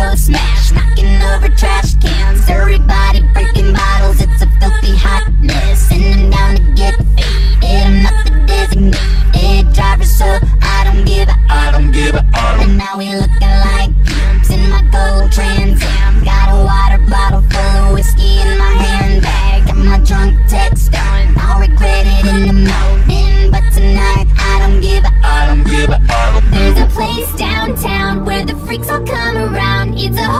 load smash, knocking over trash cans. Everybody breaking bottles, it's a filthy hot mess. Send them down to get faded. I'm not the designated driver, so I don't give a I don't give a And now we looking like pimps in my gold Trans Am. Got a water bottle full of whiskey in my handbag. Got my drunk text on, I'll regret it in the morning, but tonight I don't give a I don't give a There's a place downtown where the freaks all come. It's a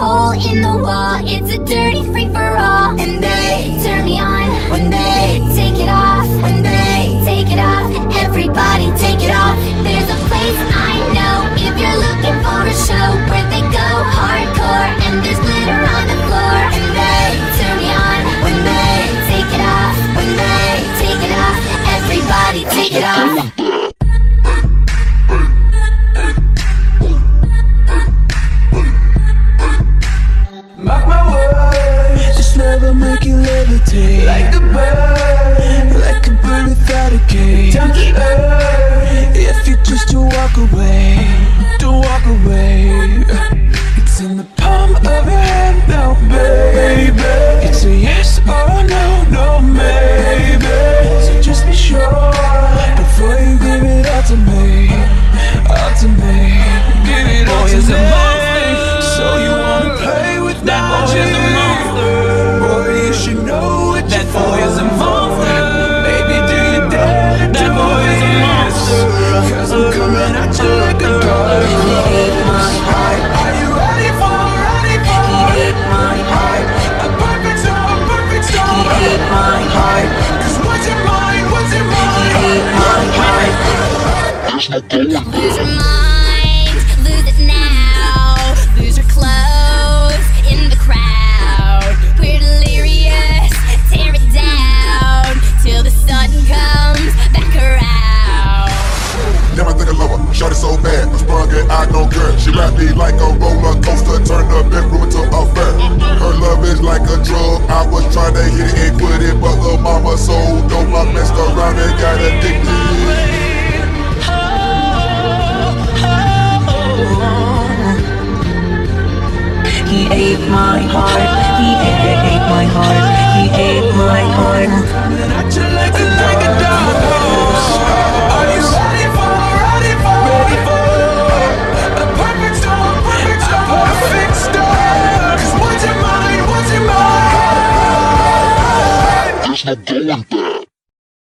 you levitate like a bird. not you like a. Are you ready for. Keep. A perfect storm, perfect storm. Keep. Cause what's in what's in? Keep I don't care. She rap me like a roller coaster, turn the bedroom into a fair. Her love is like a drug. I was trying to hit it and quit it, but her mama so dope. I messed around and got addicted. He ate my heart. He ate, ate, ate my heart. He ate my heart. cadeia.